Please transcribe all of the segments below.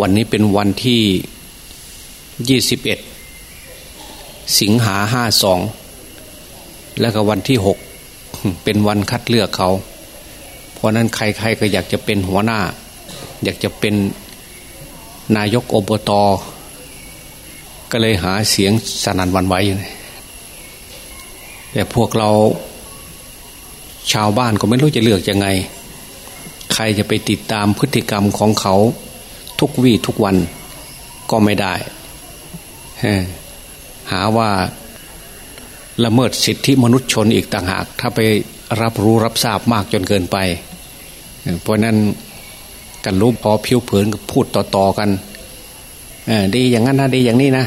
วันนี้เป็นวันที่ยี่สิบเอ็ดสิงหาห้าสองแล้วก็วันที่หกเป็นวันคัดเลือกเขา เพราะนั้นใครๆก็อยากจะเป็นหัวหน้า อยากจะเป็นนายกอบตก็เลยหาเสียงสนันวันไหวอยู่แต่พวกเราชาวบ้านก็ไม่รู้จะเลือกยังไง ใครจะไปติดตามพฤติกรรมของเขา ทุกวี่ทุกวันก็ไม่ได้ หาว่าละเมิดสิทธิมนุษยชนอีกต่างหาก ถ้าไปรับรู้รับทราบมากจนเกินไป เพราะนั้นกันรู้พอผิวเผินก็พูดต่อๆกันดีอย่างนั้นนะดีอย่างนี้นะ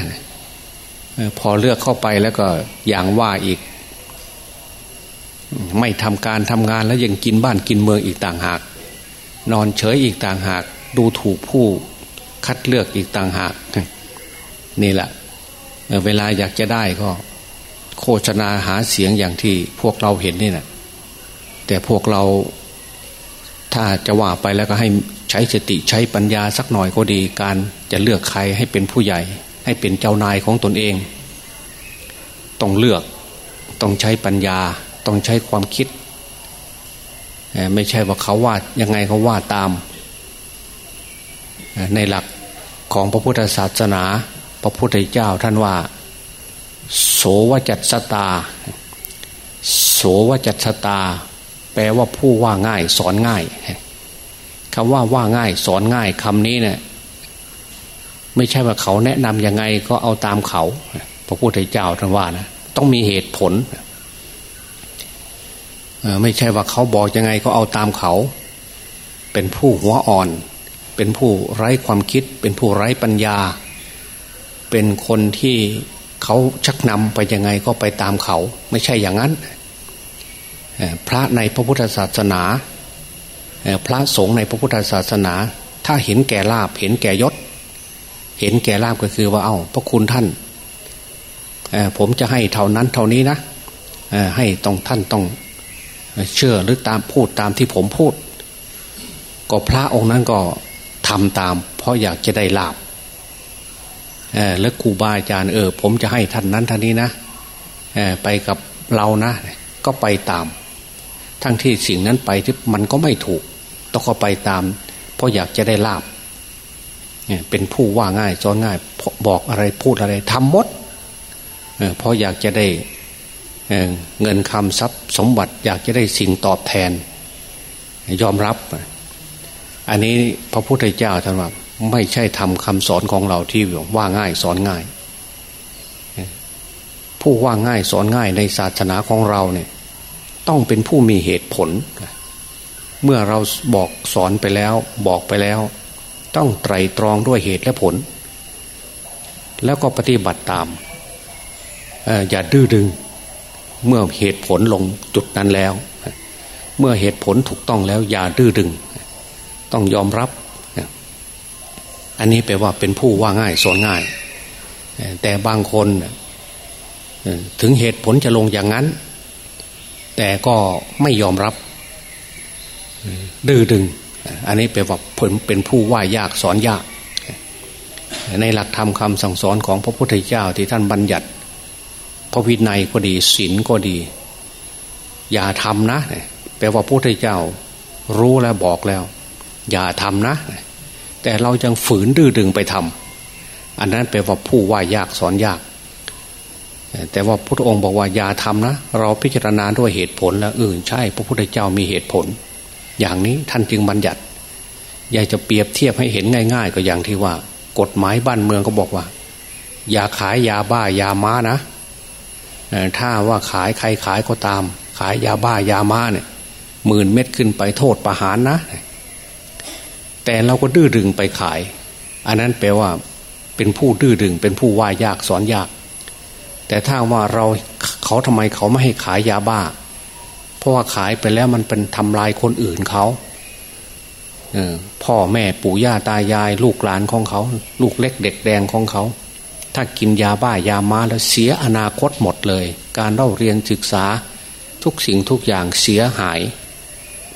พอเลือกเข้าไปแล้วก็อย่างว่าอีก ไม่ทำการทำงานแล้วยังกินบ้านกินเมืองอีกต่างหาก นอนเฉยอีกต่างหาก ดูถูกผู้คัดเลือกอีกต่างหาก นี่แหละเวลาอยากจะได้ก็ โฆษณาหาเสียงอย่างที่พวกเราเห็นนี่นะแต่พวกเราถ้าจะว่าไปแล้วก็ให้ใช้สติใช้ปัญญาสักหน่อยก็ดี การจะเลือกใครให้เป็นผู้ใหญ่ ให้เป็นเจ้านายของตนเอง ต้องเลือกต้องใช้ปัญญา ต้องใช้ความคิด ไม่ใช่ว่าเขาว่ายังไงเขาว่าตาม ในหลักของพระพุทธศาสนา พระพุทธเจ้าท่านว่า โสวจัตสตา โสวจัตสตา แปลว่าผู้ว่าง่าย สอนง่ายคำว่าว่าง่าย สอนง่ายคำนี้เนี่ยไม่ใช่ว่าเขาแนะนำยังไงก็เอาตามเขา พระพุทธเจ้าท่านว่านะต้องมีเหตุผลไม่ใช่ว่าเขาบอกยังไงก็เอาตามเขา เป็นผู้หัวอ่อน เป็นผู้ไร้ความคิด เป็นผู้ไร้ปัญญา เป็นคนที่เขาชักนำไปยังไงก็ไปตามเขา ไม่ใช่อย่างนั้น พระในพระพุทธศาสนา พระสงฆ์ในพระพุทธศาสนา ถ้าเห็นแก่ลาบเห็นแก่ยศ เห็นแก่ลาบก็คือว่าเอา้าพระคุณท่านผมจะให้เท่านั้นเท่านี้นะให้ต้องท่านต้องเชื่อหรือตามพูดตามที่ผมพูด ก็พระองค์นั้นก็ ทำตาม เพราะอยากจะได้ลาบแล้วครูบาอาจารย์เออ ผมจะให้ท่านนั้นท่านนี้นะไปกับเรานะ ก็ไปตาม ทั้งที่สิ่งนั้นไปที่มันก็ไม่ถูก ต้องก็ไปตาม เพราะอยากจะได้ลาบเนี่ยเป็นผู้ว่าง่ายสอนง่ายบอกอะไรพูดอะไรทำหมดเพราะอยากจะได้เงินคำทรัพย์สมบัติ อยากจะได้สิ่งตอบแทน ยอมรับ อันนี้พระพุทธเจ้าท่านว่า ไม่ใช่ทำคำสอนของเราที่ว่าง่ายสอนง่าย ผู้ว่าง่ายสอนง่ายในศาสนาของเราเนี่ยต้องเป็นผู้มีเหตุผล เมื่อเราบอกสอนไปแล้ว บอกไปแล้ว ต้องไตรตรองด้วยเหตุและผล แล้วก็ปฏิบัติตามอย่าดื้อดึง เมื่อเหตุผลลงจุดนั้นแล้ว เมื่อเหตุผลถูกต้องแล้วอย่าดื้อดึง ต้องยอมรับอันนี้แปลว่าเป็นผู้ว่าง่ายสอนง่าย แต่บางคนถึงเหตุผลจะลงอย่างนั้น แต่ก็ไม่ยอมรับ ดื้อดึง อันนี้แปลว่าผลเป็นผู้ว่ายากสอนยาก ในหลักธรรมคำสั่งสอนของพระพุทธเจ้าที่ท่านบัญญัติ พระวินัยก็ดีศีลก็ดี อย่าทำนะแปลว่าพระพุทธเจ้า รู้แล้วบอกแล้ว อย่าทำนะ แต่เรายังฝืนดื้อดึงไปทำอันนั้นแปลว่าผู้ว่ายากสอนยาก แต่ว่าพระองค์บอกว่าอย่าทำนะ เราพิจารณาด้วยเหตุผลแล้วอื่นใช่ พระพุทธเจ้ามีเหตุผล อย่างนี้ท่านจึงบัญญัติ อยากจะเปรียบเทียบให้เห็นง่าย ๆ ก็อย่างที่ว่า กฎหมายบ้านเมืองก็บอกว่า อย่าขายยาบ้ายาม้านะถ้าว่าขายใครขายก็ตาม ขายยาบ้ายาม้าเนี่ยหมื่นเม็ดขึ้นไปโทษประหารนะ แต่เราก็ดื้อดึงไปขาย อันนั้นแปลว่าเป็นผู้ดื้อดึง เป็นผู้ว่ายากสอนยาก แต่ถ้าว่าเราเขาทำไมเขาไม่ให้ขายยาบ้า เพราะว่าขายไปแล้วมันเป็นทำลายคนอื่นเขาพ่อแม่ปู่ย่าตายาย ลูกหลานของเขา ลูกเล็กเด็กแดงของเขา ถ้ากินยาบ้ายามาแล้วเสียอนาคตหมดเลย การเล่าเรียนศึกษาทุกสิ่งทุกอย่างเสียหาย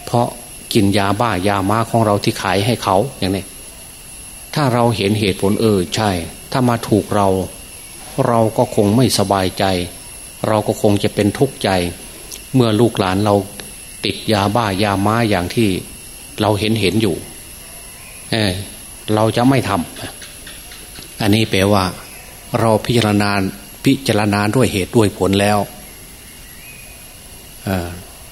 เพราะ กินยาบ้ายามาของเราที่ขายให้เขาอย่างนี้ถ้าเราเห็นเหตุผลเออใช่ ถ้ามาถูกเรา เราก็คงไม่สบายใจ เราก็คงจะเป็นทุกข์ใจ เมื่อลูกหลานเราติดยาบ้ายาม้าอย่างที่เราเห็นเห็นอยู่เเราจะไม่ทำอันนี้แปลว่า เราพิจารณาพิจารณาด้วยเหตุด้วยผลแล้ว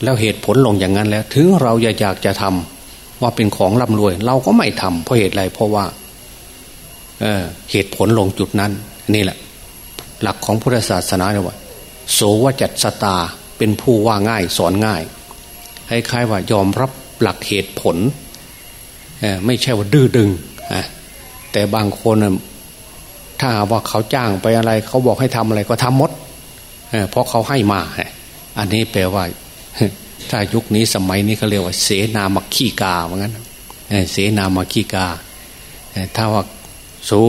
แล้วเหตุผลลงอย่างนั้นแล้ว ถึงเราอยากจะทำว่าเป็นของร่ำรวย เราก็ไม่ทำเพราะเหตุไรเพราะว่าเเหตุผลลงจุดนั้น นี่แหละ หลักของพุทธศาสนาเนี่ยว่าโสวจัตสตาเป็นผู้ว่าง่ายสอนง่ายคล้ายๆว่ายอมรับหลักเหตุผลไม่ใช่ว่าดื้อดึงแต่บางคนถ้าว่าเขาจ้างไปอะไร เขาบอกให้ทำอะไรก็ทำหมดเพราะเขาให้มา อันนี้แปลว่า ถ้ายุคนี้สมัยนี้เขาเรียกว่า เสนามักขี้กาเหมือนกันเสนามักขี้กา ถ้าว่าสู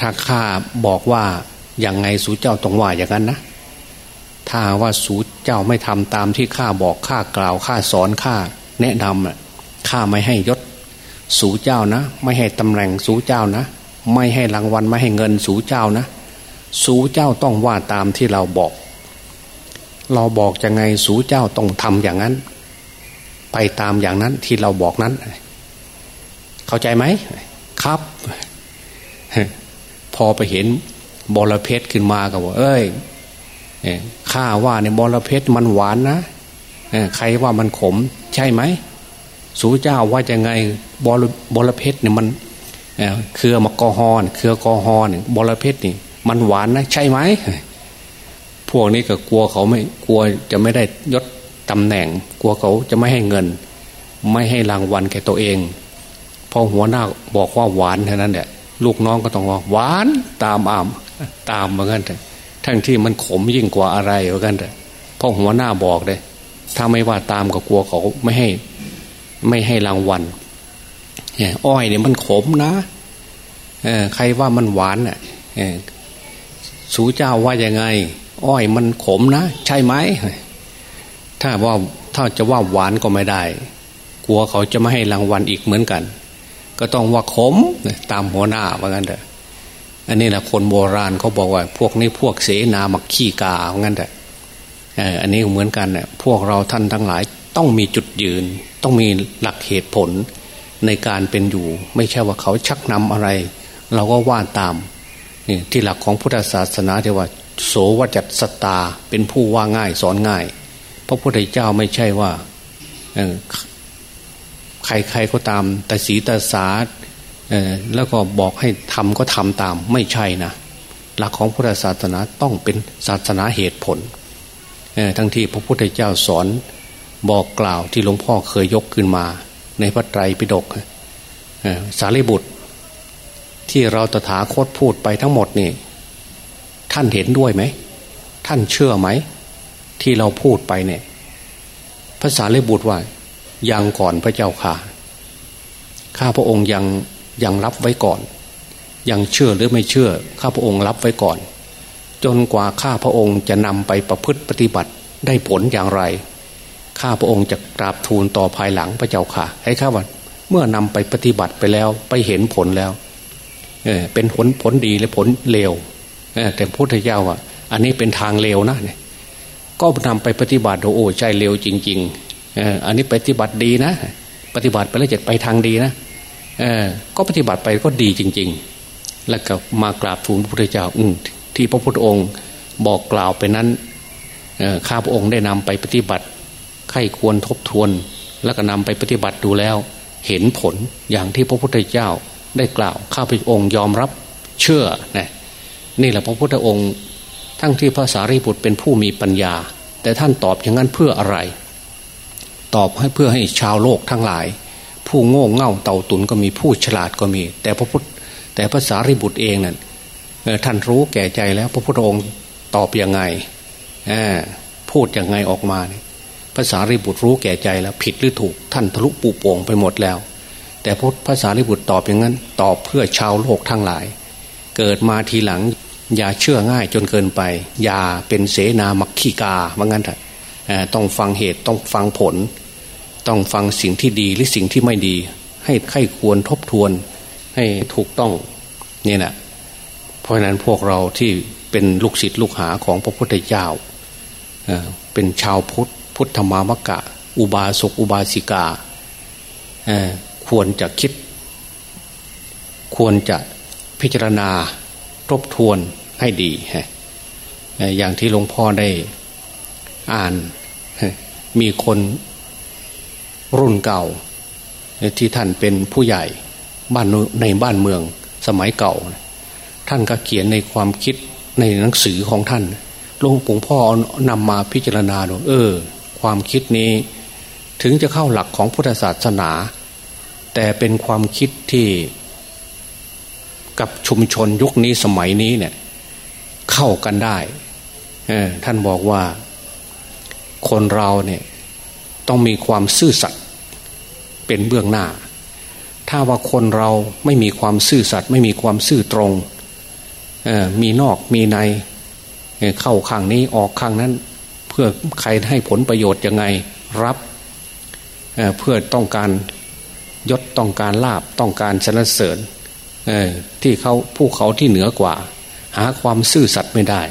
ถ้าข้าบอกว่าอย่างไงสูเจ้าต้องว่าอย่างนั้นนะ ถ้าว่าสูเจ้าไม่ทำตามที่ข้าบอกข้ากล่าวข้าสอนข้าแนะนำข้าไม่ให้ยศสูเจ้านะ ไม่ให้ตำแหน่งสูเจ้านะ ไม่ให้รางวัลไม่ให้เงินสูเจ้านะ สูเจ้าต้องว่าตามที่เราบอก เราบอกยังไงสูเจ้าต้องทำอย่างนั้น ไปตามอย่างนั้นที่เราบอกนั้น เข้าใจไหมครับ พอไปเห็นบอระเพ็ดขึ้นมาก็บอกเอ้ยข้าว่าในบอระเพ็ดมันหวานนะใครว่ามันขม ใช่ไหมสูเจ้าว่าจะไงบอลบอลเพชรเนี่ยมันเครือมะกอฮอนเครือกอฮอนบอลเพชรนี่ มันหวานนะ ใช่ไหม วกนี้ก็กลัวเขาไม่กลัวจะไม่ได้ยศตำแหน่ง กลัวเขาจะไม่ให้เงิน ไม่ให้รางวัลแก่ตัวเองพอหัวหน้าบอกว่าหวานเท่านั้นแหละลูกน้องก็ต้องว่าหวานตามอามตามเหมือนกันแต่ทั้งที่มันขมยิ่งกว่าอะไรเหมือนกันแต่พอหัวหน้าบอกเลยถ้าไม่ว่าตามก็กลัวเขาไม่ให้ ไม่ให้รางวัลอ้อยเนี่ยมันขมนะใครว่ามันหวานอะสูเจ้าว่ายังไง อ้อยมันขมนะ ใช่ไหมถ้าว่าถ้าจะว่าหวานก็ไม่ได้ กลัวเขาจะไม่ให้รางวัลอีกเหมือนกัน ก็ต้องว่าขมตามหัวหน้าว่างั้นเถอะอันนี้แหละคนโบราณเขาบอกว่า พวกนี้พวกเสนามักขี้กาว่างั้นเถอะอันนี้เหมือนกันเนี่ยพวกเราท่านทั้งหลายต้องมีจุดยืน ต้องมีหลักเหตุผลในการเป็นอยู่ ไม่ใช่ว่าเขาชักนำอะไร เราก็ว่าตามนี่ที่หลักของพุทธศาสนาที่ว่า โสวจัตสตาเป็นผู้ว่าง่ายสอนง่าย พระพุทธเจ้าไม่ใช่ว่าใครๆก็ตามแต่สีตาสาแล้วก็บอกให้ทำก็ทำตาม ไม่ใช่นะหลักของพุทธศาสนาต้องเป็นศาสนาเหตุผลทั้งที่พระพุทธเจ้าสอนบอกกล่าวที่หลวงพ่อเคยยกขึ้นมา ในพระไตรปิฎกสารีบุตร ที่เราตถาคตพูดไปทั้งหมดนี่ ท่านเห็นด้วยไหม ท่านเชื่อไหม ที่เราพูดไปเนี่ยพระสารีบุตรว่า ยังก่อนพระเจ้าค่ะ ข้าพระองค์ยังยังรับไว้ก่อน ยังเชื่อหรือไม่เชื่อ ข้าพระองค์รับไว้ก่อน จนกว่าข้าพระองค์จะนำไปประพฤติปฏิบัติได้ผลอย่างไร ข้าพระองค์จะกราบทูลต่อภายหลังพระเจ้าค่ะ ให้ข้าว่าเมื่อนำไปปฏิบัติไปแล้วไปเห็นผลแล้วเออเป็นผลผลดีและผลเลว แต่พุทธเจ้าอะ อันนี้เป็นทางเลวนะเนี่ยก็นำไปปฏิบัติโอ้ใจเลวจริงๆอันนี้ปฏิบัติดีนะ ปฏิบัติไปแล้วจะไปทางดีนะก็ปฏิบัติไปก็ดีจริง ๆ แล้วก็มากราบทูลพระพุทธเจ้าอืที่พระพุทธองค์บอกกล่าวไปนั้นข้าพระองค์ได้นำไปปฏิบัติใครควรทบทวน แล้วก็นำไปปฏิบัติดูแล้ว เห็นผลอย่างที่พระพุทธเจ้าได้กล่าวข้าพระองค์ยอมรับเชื่อนะ นี่แหละพระพุทธองค์ ทั้งที่พระสารีบุตรเป็นผู้มีปัญญา แต่ท่านตอบอย่างนั้นเพื่ออะไร ตอบให้เพื่อให้ชาวโลกทั้งหลาย ผู้โง่เง่าเต่าตุนก็มีผู้ฉลาดก็มี แต่พระพุทธแต่พระสารีบุตรเองนั่นท่านรู้แก่ใจแล้วพระพุทธองค์ตอบยังไงพูดยังไงออกมาเนี่ยภาษาริบุตรรู้แก่ใจแล้วผิดหรือถูก ท่านทะลุปูโป่งไปหมดแล้ว แต่พระภาษาริบุตรตอบอย่างนั้น ตอบเพื่อชาวโลกทั้งหลาย เกิดมาทีหลัง อย่าเชื่อง่ายจนเกินไป อย่าเป็นเสนามักขีกาว่างั้นเถอะต้องฟังเหตุต้องฟังผล ต้องฟังสิ่งที่ดีหรือสิ่งที่ไม่ดี ให้ใครควรทบทวนให้ถูกต้องนี่นะเพราะฉะนั้นพวกเราที่เป็นลูกศิษย์ลูกหาของพระพุทธเจ้าเป็นชาวพุทธพุทธมามกะ อุบาสกอุบาสิกาควรจะคิด ควรจะพิจารณา ทบทวนให้ดีอย่างที่หลวงพ่อได้อ่านมีคนรุ่นเก่า ที่ท่านเป็นผู้ใหญ่บ้านในบ้านเมืองสมัยเก่า ท่านก็เขียนในความคิดในหนังสือของท่านหลวงปู่พ่อนำมาพิจารณาดูเออ ความคิดนี้ ถึงจะเข้าหลักของพุทธศาสนา แต่เป็นความคิดที่ กับชุมชนยุคนี้สมัยนี้เนี่ย เข้ากันได้ท่านบอกว่าคนเราเนี่ยต้องมีความซื่อสัตย์เป็นเบื้องหน้า ถ้าว่าคนเราไม่มีความซื่อสัตย์ไม่มีความซื่อตรงมีนอกมีในเข้าข้างนี้ออกข้างนั้น เพื่อใครให้ผลประโยชน์ยังไงรับเเพื่อต้องการยศต้องการลาบต้องการสนเสริญ ที่เขาผู้เขาที่เหนือกว่า หาความซื่อสัตย์ไม่ได้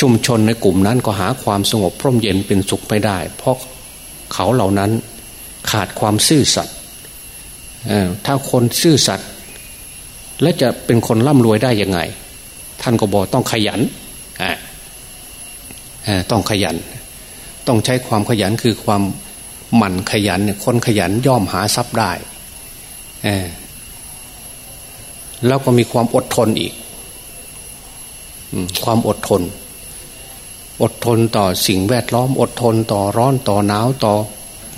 ชุมชนในกลุ่มนั้นก็หาความสงบพร่มเย็นเป็นสุขไม่ได้ เพราะเขาเหล่านั้นขาดความซื่อสัตย์ถ้าคนซื่อสัตย์และจะเป็นคนร่ำรวยได้ยังไง ท่านก็บอกต้องขยันต้องขยัน ต้องใช้ความขยันคือความหมั่นขยันคนขยันย่อมหาทรัพย์ได้ แล้วก็มีความอดทนอีกความอดทน อดทนต่อสิ่งแวดล้อม อดทนต่อร้อนต่อหนาวต่อ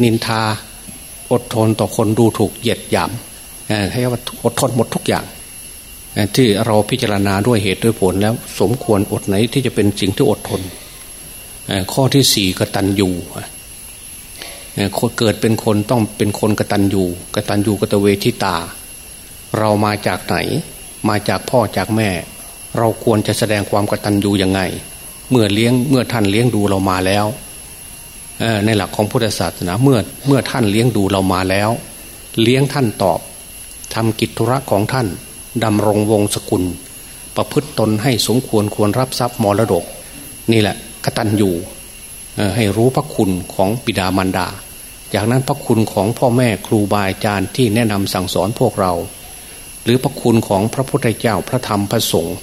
นินทา อดทนต่อคนดูถูกเหยียดหยามให้ว่าอดทนหมดทุกอย่าง ที่เราพิจารณาด้วยเหตุด้วยผลแล้ว สมควรอดไหนที่จะเป็นสิ่งที่อดทน ข้อที่สี่กตัญญูเกิดเป็นคนต้องเป็นคนกตัญญูกตัญญูกตเวทิตา เรามาจากไหน มาจากพ่อจากแม่ เราควรจะแสดงความกตัญญูยังไง เมื่อเลี้ยงเมื่อท่านเลี้ยงดูเรามาแล้วในหลักของพุทธศาสนาเมื่อเมื่อท่านเลี้ยงดูเรามาแล้ว เลี้ยงท่านตอบทำกิจธุระของท่านดำรงวงศกุล ประพฤติตนให้สมควรควรรับทรัพย์มรดก นี่แหละกตัญญูให้รู้พระคุณของปิดามารดา จากนั้นพระคุณของพ่อแม่ครูบาอาจารย์ที่แนะนำสั่งสอนพวกเรา หรือพระคุณของพระพุทธเจ้าพระธรรมพระสงฆ์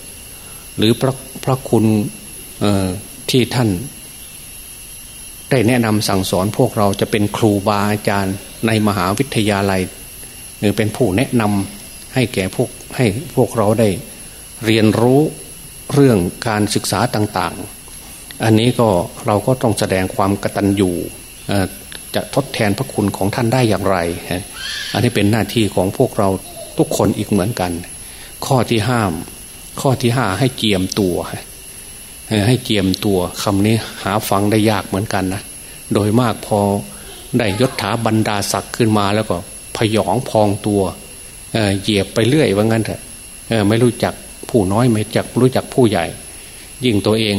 หรือพระพระคุณที่ท่าน ได้แนะนำสั่งสอนพวกเราจะเป็นครูบาอาจารย์ในมหาวิทยาลัย หรือเป็นผู้แนะนำให้แก่พวกให้พวกเราได้เรียนรู้เรื่องการศึกษาต่าง ๆ อันนี้ก็เราก็ต้องแสดงความกตัญญูจะทดแทนพระคุณของท่านได้อย่างไร อันนี้เป็นหน้าที่ของพวกเรา ทุกคนอีกเหมือนกัน ข้อที่ห้าม ข้อที่ห้าให้เกียมตัว ให้เกียมตัวคำนี้หาฟังได้ยากเหมือนกันนะโดยมากพอได้ยศถาบรรดาศักดิ์ขึ้นมาแล้วก็พยองพองตัวเหยียบไปเรื่อยว่างั้นเถอะไม่รู้จักผู้น้อยไม่จักรู้จักผู้ใหญ่ ยิ่งตัวเอง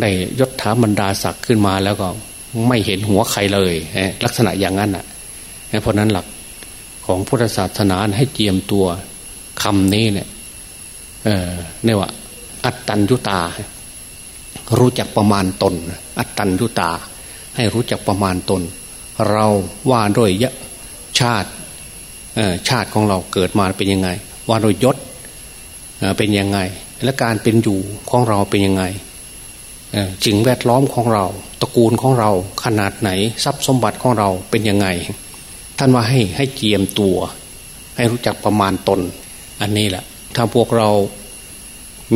ได้ยศถาบรรดาศักดิ์ขึ้นมาแล้วก็ไม่เห็นหัวใครเลยลักษณะอย่างนั้นอะเพราะนั้นหลัก ของพุทธศาสนาให้เจียมตัวคำนี้เนี่ยเออเนี่ยว่า อัตตัญญุตา รู้จักประมาณตน อัตตัญญุตา ให้รู้จักประมาณตน เราว่าด้วยยะชาติชาติของเราเกิดมาเป็นยังไง ว่าโดยยศเป็นยังไง และการเป็นอยู่ของเราเป็นยังไงจิงแวดล้อมของเรา ตระกูลของเราขนาดไหน ทรัพย์สมบัติของเราเป็นยังไง ท่านว่าให้ให้เกียมตัว ให้รู้จักประมาณตน อันนี้แหละ ถ้าพวกเรา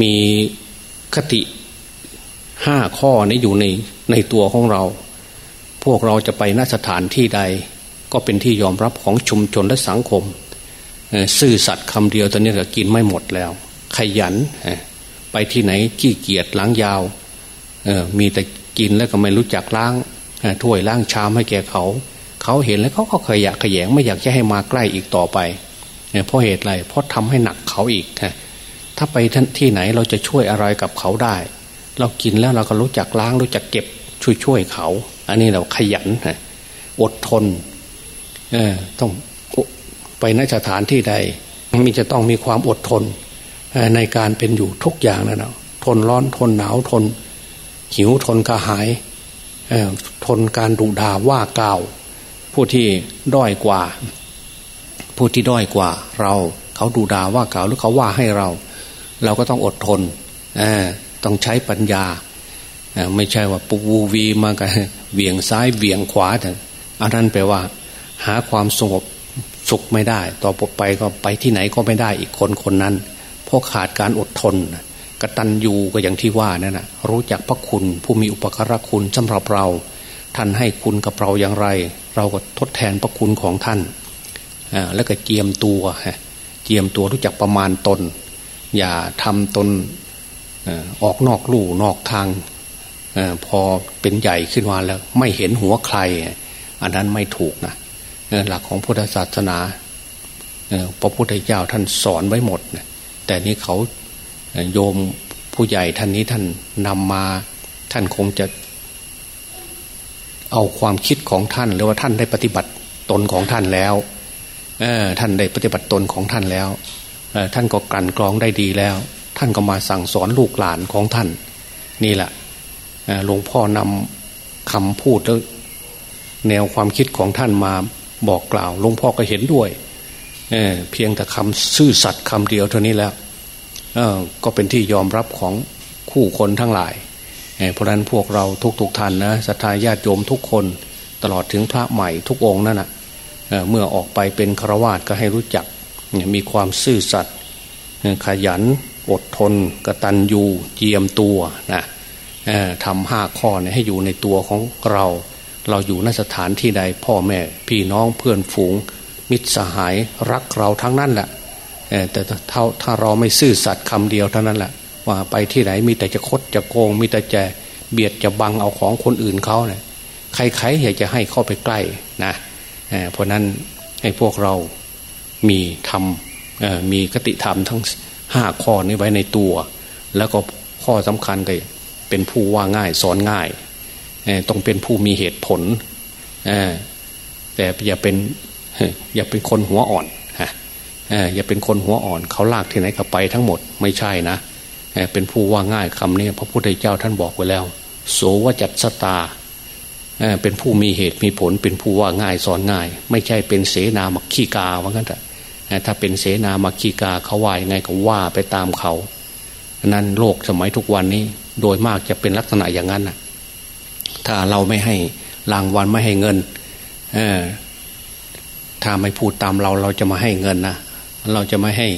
มีคติห้าข้อนี้อยู่ในในตัวของเรา พวกเราจะไปนสถานที่ใด ก็เป็นที่ยอมรับของชุมชนและสังคมซื่อสัตย์คำเดียวตอนนี้ก็กินไม่หมดแล้ว ขยันไปที่ไหนขี้เกียจล้างยาวมีแต่กินแล้วก็ไม่รู้จักล้างถ้วยล้างชามให้แก่เขา เขาเห็นแล้วเขาก็เคยอยากขยงไม่อยากจะให้มาใกล้อีกต่อไปเพราะเหตุอะไรเพราะทำให้หนักเขาอีกถ้าไปที่ไหนเราจะช่วยอะไรกับเขาได้ เรากินแล้วเราก็รู้จักล้างรู้จักเก็บช่วยช่วยเขา อันนี้เราขยันอดทนต้องไปนสถานที่ใดมีจะต้องมีความอดทนในการเป็นอยู่ทุกอย่างนั่นนะทนร้อนทนหนาวทนหิวทนกระหายทนการดุด่าว่ากล่าว ผู้ที่ด้อยกว่า ผู้ที่ด้อยกว่า เราเขาดูด่าว่ากล่าวหรือเขาว่าให้เรา เราก็ต้องอดทนต้องใช้ปัญญาไม่ใช่ว่าปุวูวีมากันเวียงซ้ายเวียงขวาแต่อันนั้นแปลว่า หาความสงบสุขไม่ได้ ต่อไปก็ไปที่ไหนก็ไม่ได้อีกคนคนนั้นเพราะขาดการอดทนกตัญญูก็อย่างที่ว่านั่นนะรู้จักพระคุณผู้มีอุปการะคุณสำหรับเรา ท่านให้คุณกับเราอย่างไร เราก็ทดแทนพระคุณของท่าน แล้วก็เจียมตัว เจียมตัวรู้จักประมาณตน อย่าทำตนออกนอกลู่นอกทางพอเป็นใหญ่ขึ้นมาแล้ว ไม่เห็นหัวใคร อันนั้นไม่ถูกนะหลักของพุทธศาสนาพระพุทธเจ้าท่านสอนไว้หมดแต่นี้เขาโยมผู้ใหญ่ท่านนี้ท่านนำมาท่านคงจะ เอาความคิดของท่าน หรือว่าท่านได้ปฏิบัติตนของท่านแล้วท่านได้ปฏิบัติตนของท่านแล้วท่านก็กลั่นกรองได้ดีแล้ว ท่านก็มาสั่งสอนลูกหลานของท่าน นี่แหละหลวงพ่อนำคำพูดแล้วแนวความคิดของท่านมาบอกกล่าวหลวงพ่อก็เห็นด้วยเเพียงแต่คำซื่อสัตย์คำเดียวเท่านี้แล้วก็เป็นที่ยอมรับของคู่คนทั้งหลาย เพราะนั้นพวกเราทุกๆทท่านนะศรัทธาญาติโยมทุกคนตลอดถึงพระใหม่ทุกองค์นั่นนะเมื่อออกไปเป็นฆราวาสก็ให้รู้จักมีความซื่อสัตย์ขยันอดทนกระตันยูเจียมตัวนะทำห้าข้อให้อยู่ในตัวของเรา เราอยู่นสถานที่ใดพ่อแม่ พี่น้องเพื่อนฝูง มิตรสหายรักเราทั้งนั้นแหละแต่ถ้าถ้าเราไม่ซื่อสัตย์คำเดียวเท่านั้นแหละ ไปที่ไหนมีแต่จะคดจะโกง มีแต่จะเบียดจะบังเอาของคนอื่นเขาเนี่ยใครๆอยากจะให้เข้าไปใกล้นะเพราะนั้นให้พวกเรามีทำมีกติธรรมทั้งห้าข้อนี้ไว้ในตัว แล้วก็ข้อสำคัญก็เป็นผู้ว่าง่ายสอนง่ายต้องเป็นผู้มีเหตุผลแต่อย่าเป็นอย่าเป็นคนหัวอ่อนอย่าเป็นคนหัวอ่อน เขาลากที่ไหนก็ไปทั้งหมดไม่ใช่นะ เป็นผู้ว่าง่ายคำนี้พระพุทธเจ้าท่านบอกไว้แล้ว โสวจัตสตาเป็นผู้มีเหตุมีผลเป็นผู้ว่าง่ายสอนง่าย ไม่ใช่เป็นเสนามักขี้กาว่างั้นแต่ถ้าเป็นเสนามักขี้กาเขาว่ายังไงก็ว่าไปตามเขานั้นโลกสมัยทุกวันนี้โดยมากจะเป็นลักษณะอย่างนั้นนะถ้าเราไม่ให้รางวัลไม่ให้เงินถ้าไม่พูดตามเราเราจะมาให้เงินนะเราจะไม่ให้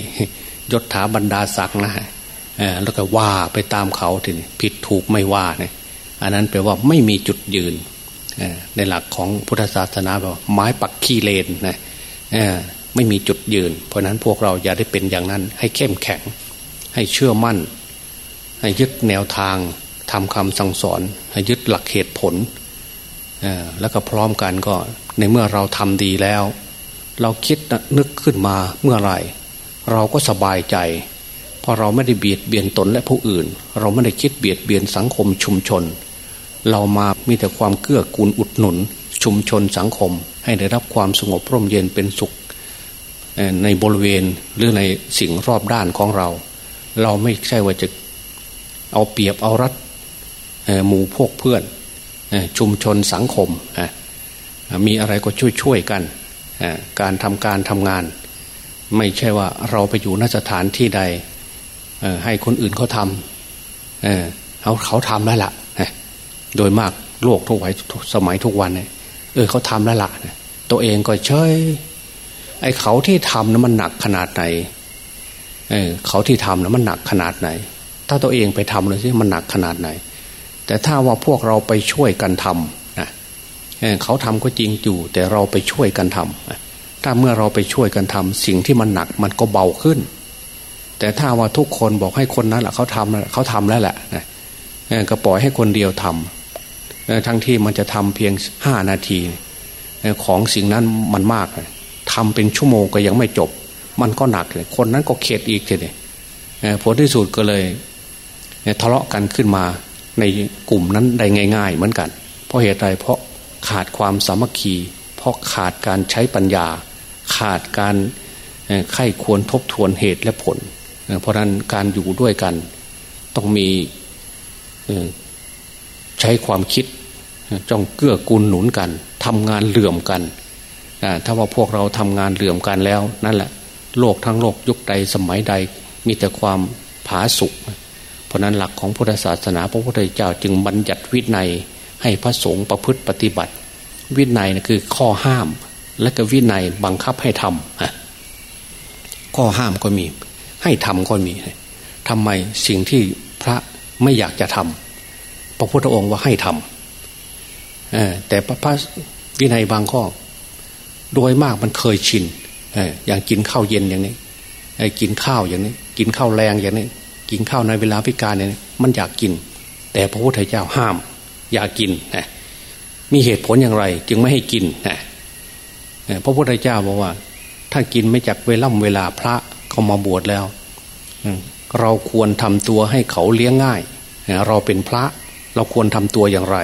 ยศถาบรรดาศักดิ์นะ แล้วก็ว่าไปตามเขาทีนี้ผิดถูกไม่ว่าเนี่ยอันนั้นแปลว่าไม่มีจุดยืนในหลักของพุทธศาสนาแบบไม้ปักขี้เลนนะไม่มีจุดยืน เพราะนั้นพวกเราอย่าได้เป็นอย่างนั้น ให้เข้มแข็ง ให้เชื่อมั่น ให้ยึดแนวทางทำคำสั่งสอน ให้ยึดหลักเหตุผลแล้วก็พร้อมกันก็ในเมื่อเราทำดีแล้ว เราคิดนึกขึ้นมาเมื่อไหร่ เราก็สบายใจ พราะเราไม่ได้เบียดเบียนตนและผู้อื่น เราไม่ได้คิดเบียดเบียนสังคมชุมชน เรามามีแต่ความเกื้อกูลอุดหนุน ชุมชนสังคม ให้ได้รับความสงบร่มเย็นเป็นสุข ในบริเวณหรือในสิ่งรอบด้านของเรา เราไม่ใช่ว่าจะเอาเปรียบเอารัดหมู่พวกเพื่อนชุมชนสังคม มีอะไรก็ช่วยช่วยกันการทำการทำงาน ไม่ใช่ว่าเราไปอยู่นสถานที่ใด ให้คนอื่นเขาทำเขาเขาทำแล้วละ่ะโดยมากโลกทุกวัยสมัยทุกวันเนี่ยเออเขาทำแล้วละตัวเองก็เฉยไอ้เขาที่ทำนั้นมันหนักขนาดไหนเออเขาที่ทำนั้นมันหนักขนาดไหน ถ้าตัวเองไปทำเลยสิมันหนักขนาดไหน แต่ถ้าว่าพวกเราไปช่วยกันทำนะเขาทำก็จริงอยู่ แต่เราไปช่วยกันทำถ้าเมื่อเราไปช่วยกันทำสิ่งที่มันหนักมันก็เบาขึ้น แต่ถ้าว่าทุกคนบอกให้คนนั้นแหละเขาทำเขาทำแล้วแหละนะก็ปล่อยให้คนเดียวทำทั้งที่มันจะทำเพียงห้านาที ของสิ่งนั้นมันมากทำเป็นชั่วโมงก็ยังไม่จบ มันก็หนักเลยคนนั้นก็เข็ดอีกทีนี้ผลที่สุดก็เลยทะเลาะกันขึ้นมาในกลุ่มนั้นได้ง่าย ๆ เหมือนกัน เพราะเหตุใดเพราะขาดความสามัคคี เพราะขาดการใช้ปัญญา ขาดการไข้ควรทบทวนเหตุและผล เพราะนั้นการอยู่ด้วยกัน ต้องมีใช้ความคิดจ้องเกื้อกูลหนุนกันทำงานเหลื่อมกันถ้าว่าพวกเราทำงานเหลื่อมกันแล้ว นั่นแหละ โลกทั้งโลกยุคใดสมัยใดมีแต่ความผาสุกเพราะนั้นหลักของพุทธศาสนาพระพุทธเจ้าจึงบัญญัติวินัยให้พระสงฆ์ประพฤติปฏิบัติ วินัยนะคือข้อห้าม และก็วินัยบังคับให้ทำข้อห้ามก็มี ให้ทำก็มีทำไมสิ่งที่พระไม่อยากจะทำพระพุทธองค์ว่าให้ทำแต่พระพระวินัยบางข้อโดยมากมันเคยชินอย่างกินข้าวเย็นอย่างนี้กินข้าวอย่างนี้ กินข้าวแรงอย่างนี้ กินข้าวในเวลาพิการเนี่ยมันอยากกิน แต่พระพุทธเจ้าห้าม อย่ากินนะมีเหตุผลอย่างไร จึงไม่ให้กินนะพระพุทธเจ้าบอกว่า ถ้ากินไม่จากเวล่ำเวลาพระ เขามาบวชแล้วเราควรทำตัวให้เขาเลี้ยงง่าย เราเป็นพระเราควรทำตัวอย่างไร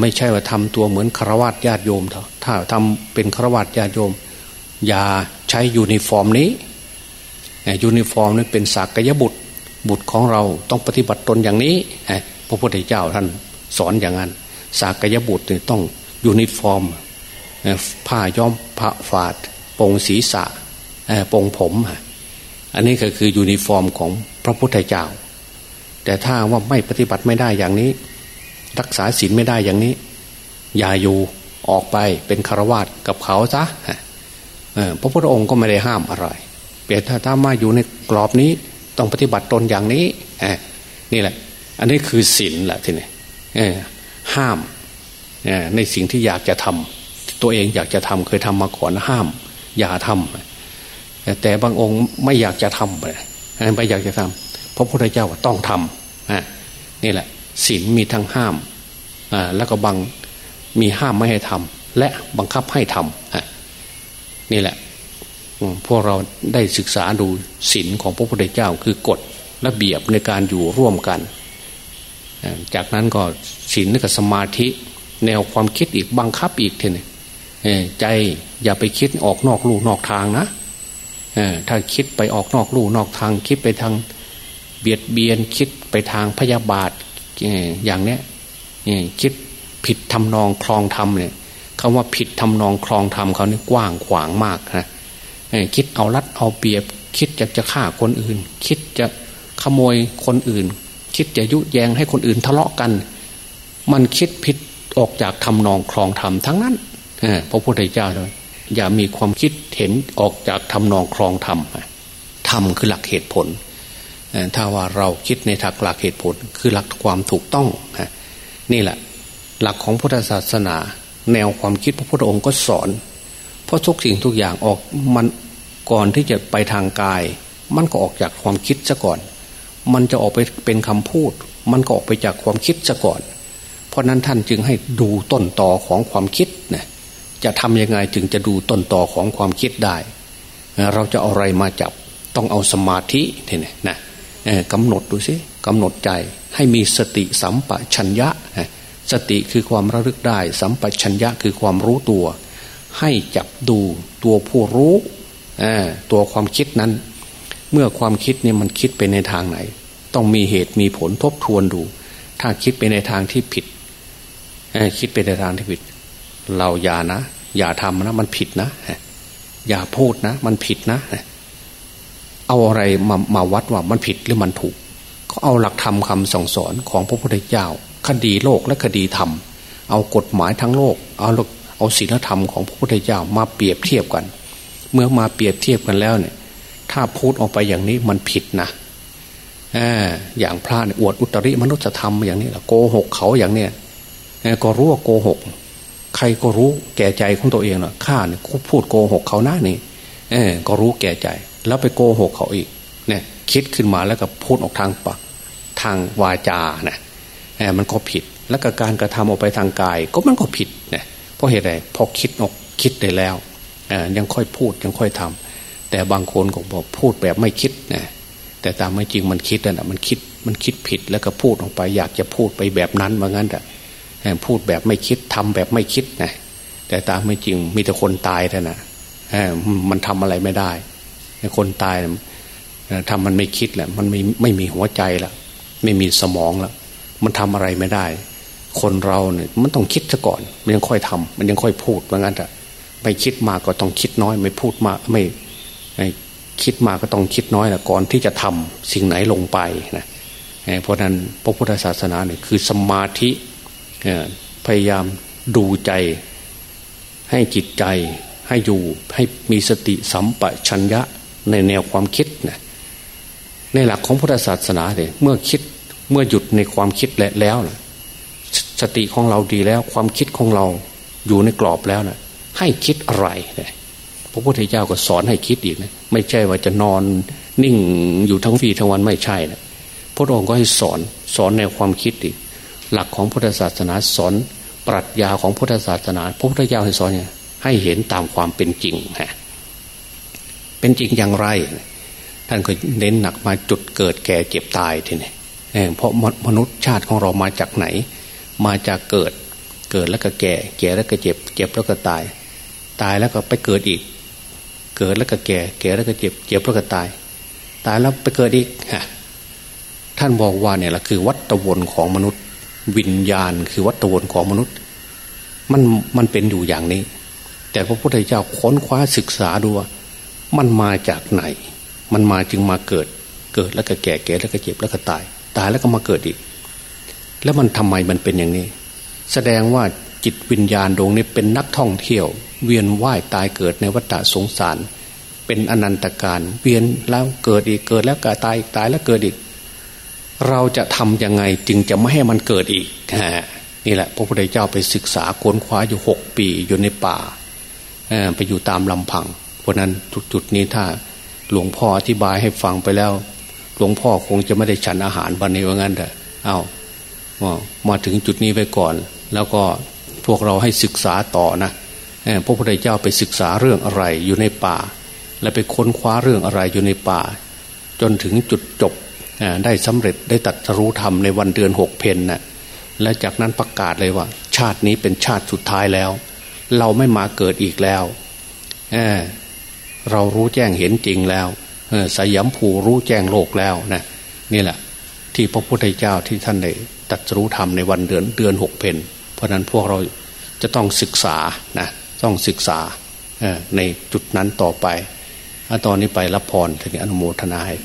ไม่ใช่ว่าทำตัวเหมือนครวญญาติโยมเถอะถ้าทำเป็นครวญญาติโยม อย่าใช้ยูนิฟอร์มนี้ยูนิฟอร์มนี้เป็นสากยบุตรบุตรของเราต้องปฏิบัติตนอย่างนี้พระพุทธเจ้าท่านสอนอย่างนั้นสากยบุตรต้องยูนิฟอร์มผ้าย้อมผ้าฝาดปลงศีรษะปลงผม อันนี้ก็คือยูนิฟอร์มของพระพุทธเจ้า แต่ถ้าว่าไม่ปฏิบัติไม่ได้อย่างนี้ รักษาศีลไม่ได้อย่างนี้ อย่าอยู่ออกไปเป็นฆราวาสกับเขาซะพระพุทธองค์ก็ไม่ได้ห้ามอะไรเปลี่ยนถ้าถ้ามาอยู่ในกรอบนี้ต้องปฏิบัติตนอย่างนี้นี่แหละ อันนี้คือศีลแหละทีนี้ห้ามในสิ่งที่อยากจะทำตัวเองอยากจะทำเคยทำมาก่อนห้าม อย่าทำ แต่บางองค์ไม่อยากจะทำไปไม่อยากจะทำพระพุทธเจ้าต้องทำนี่แหละศีลมีทั้งห้ามแล้วก็บังมีห้ามไม่ให้ทำและบังคับให้ทำนี่แหละพวกเราได้ศึกษาดูศีลของพระพุทธเจ้าคือกฎระเบียบในการอยู่ร่วมกัน จากนั้นก็ศีลกับสมาธิแนวความคิดอีกบังคับอีกทีนี่ใจอย่าไปคิดออกนอกลู่นอกทางนะ ถ้าคิดไปออกนอกลู่นอกทางคิดไปทางเบียดเบียนคิดไปทางพยาบาทอย่างเนี้ยคิดผิดทำนองคลองธรรมเนี่ยคำว่าผิดทำนองคลองธรรมเขานี่กว้างขวางมากนะคิดเอารัดเอาเปรียบ คิดจะจะฆ่าคนอื่น คิดจะขโมยคนอื่น คิดจะยุแยงให้คนอื่นทะเลาะกัน มันคิดผิดออกจากทำนองคลองธรรมทั้งนั้นพระพุทธเจ้าเลย อย่ามีความคิดเห็นออกจากทำนองคลองธรรมธรรมคือหลักเหตุผล ถ้าว่าเราคิดในทางหลักเหตุผล คือหลักความถูกต้องนี่แหละ หลักของพุทธศาสนา แนวความคิดพระพุทธองค์ก็สอน เพราะทุกสิ่งทุกอย่างออกมันก่อนที่จะไปทางกาย มันก็ออกจากความคิดซะก่อน มันจะออกไปเป็นคำพูด มันก็ออกไปจากความคิดซะก่อน เพราะนั้นท่านจึงให้ดูต้นต่อของความคิดนะ จะทำยังไงจึงจะดูต้นต่อของความคิดได้ เราจะเอาอะไรมาจับต้องเอาสมาธิเนี่นะกำหนดดูสิกำหนดใจให้มีสติสัมปชัญญะ สติคือความระลึกได้ สัมปชัญญะคือความรู้ตัว ให้จับดูตัวผู้รู้ตัวความคิดนั้น เมื่อความคิดนี่มันคิดไปในทางไหน ต้องมีเหตุมีผลทบทวนดู ถ้าคิดไปในทางที่ผิดคิดไปในทางที่ผิด เราอย่านะ อย่าทำนะ มันผิดนะ อย่าพูดนะ มันผิดนะ เอาอะไรมามาวัดว่ามันผิดหรือมันถูก ก็เอาหลักธรรมคาสั่งสอนของพระพุทธเจ้า คดีโลกและคดีธรรม เอากฎหมายทั้งโลก เอาเอาศีลธรรมของพระพุทธเจ้ามาเปรียบเทียบกัน เมื่อมาเปรียบเทียบกันแล้วเนี่ย ถ้าพูดออกไปอย่างนี้มันผิดนะอย่างพระเนี่ยอวดอุตริมนุษยธรรมอย่างนี้ละโกหกเขาอย่างเนี้ยก็รู้ว่าโกหก ใครก็รู้แก่ใจของตัวเองเนาะข้าเนี่ยพูดโกหกเขาหน้านี่เออก็รู้แก่ใจ แล้วไปโกหกเขาอีกเนี่ยคิดขึ้นมาแล้วก็พูดออกทางปากทางวาจานะมันก็ผิด แล้วก็การกระทำออกไปทางกาย ก็มันก็ผิดเนี่ยเพราะเหตุใดพอคิดออกคิดได้แล้วยังค่อยพูดยังค่อยทำแต่บางคนก็บอกพูดแบบไม่คิดนะแต่ตามไม่จริงมันคิดนะมันคิดมันคิดผิดแล้วก็พูดออกไป อยากจะพูดไปแบบนั้นว่างั้นแต่ พูดแบบไม่คิดทำแบบไม่คิดนะแต่ตามไม่จริงมีแต่คนตายเท่านะมันทำอะไรไม่ได้คนตายทำมันไม่คิดแหละมันไม่ไม่มีหัวใจละไม่มีสมองละมันทำอะไรไม่ได้ คนเราเนี่ยมันต้องคิดซะก่อน มันยังค่อยทำมันยังค่อยพูดว่างั้นอะไม่คิดมากก็ต้องคิดน้อย ไม่พูดมากไม่คิดมากก็ต้องคิดน้อยละก่อนที่จะทำสิ่งไหนลงไปนะเพราะนั้นพระพุทธศาสนาเนี่ยคือสมาธิ พยายามดูใจ ให้จิตใจให้อยู่ให้มีสติสัมปชัญญะในแนวความคิดนะในหลักของพุทธศาสนาเนี่ยเมื่อคิดเมื่อหยุดในความคิดแล้วนะสติของเราดีแล้ว ความคิดของเราอยู่ในกรอบแล้วนะให้คิดอะไรนี่ยพระพุทธเจ้าก็สอนให้คิดอีกนะไม่ใช่ว่าจะนอนนิ่งอยู่ทั้งวีทั้งวันไม่ใช่นะพระองค์ก็ให้สอนสอนแนวความคิดอีก หลักของพุทธศาสนาสอนปรัชญาของพุทธศาสนาพระพุทธเจ้าให้สอนเนี่ยให้เห็นตามความเป็นจริงฮะเป็นจริงอย่างไร ท่านก็เน้นหนักมาจุดเกิดแก่เจ็บตายทีนี้เพราะมนุษย์ชาติของเรามาจากไหน มาจากเกิด เกิดแล้วก็แก่ แก่แล้วก็เจ็บ เจ็บแล้วก็ตาย ตายแล้วก็ไปเกิดอีก เกิดแล้วก็แก่ แก่แล้วก็เจ็บ เจ็บแล้วก็ตาย ตายแล้วไปเกิดอีกฮะท่านบอกว่าเนี่ยแหละคือวัฏวนของมนุษย์ วิญญาณคือวัฏวนของมนุษย์ มันมันเป็นอยู่อย่างนี้ แต่พระพุทธเจ้าค้นคว้าศึกษาดูว่า มันมาจากไหน มันมาจึงมาเกิด เกิดแล้วก็แก่แก่แล้วก็เจ็บแล้วก็ตาย ตายแล้วก็มาเกิดอีก แล้วมันทำไมมันเป็นอย่างนี้ แสดงว่าจิตวิญญาณดวงนี้เป็นนักท่องเที่ยว เวียนว่ายตายเกิดในวัฏสงสาร เป็นอนันตการ เวียนแล้วเกิดอีกเกิดแล้วก็ตายตายแล้วเกิดอีก เราจะทำยังไงจึงจะไม่ให้มันเกิดอีกนี่แหละพระพุทธเจ้าไปศึกษาค้นคว้าอยู่หกปีอยู่ในป่าไปอยู่ตามลำพังราะนั้นจุดนี้ถ้าหลวงพ่ออธิบายให้ฟังไปแล้ว หลวงพ่อคงจะไม่ได้ฉันอาหารบันนี้ว่างั้นแต่เอามาถึงจุดนี้ไปก่อน แล้วก็พวกเราให้ศึกษาต่อนะพระพุทธเจ้าไปศึกษาเรื่องอะไรอยู่ในป่า และไปค้นคว้าเรื่องอะไรอยู่ในป่า จนถึงจุดจบ ได้สำเร็จได้ตัดรู้ธรรมในวันเดือนหกเพนนะ่ะและจากนั้นประกาศเลยว่า ชาตินี้เป็นชาติสุดท้ายแล้ว เราไม่มาเกิดอีกแล้วเรารู้แจ้งเห็นจริงแล้วสยามภูรู้แจ้งโลกแล้วนะนี่แหละ ที่พระพุทธเจ้าที่ท่านได้ตัดรู้ธรรมในวันเดือนเดือนหกเพนเพราะนั้นพวกเราจะต้องศึกษานะต้องศึกษาในจุดนั้นต่อไปตอนนี้ไปรับพรถึงอนุโมทนาให้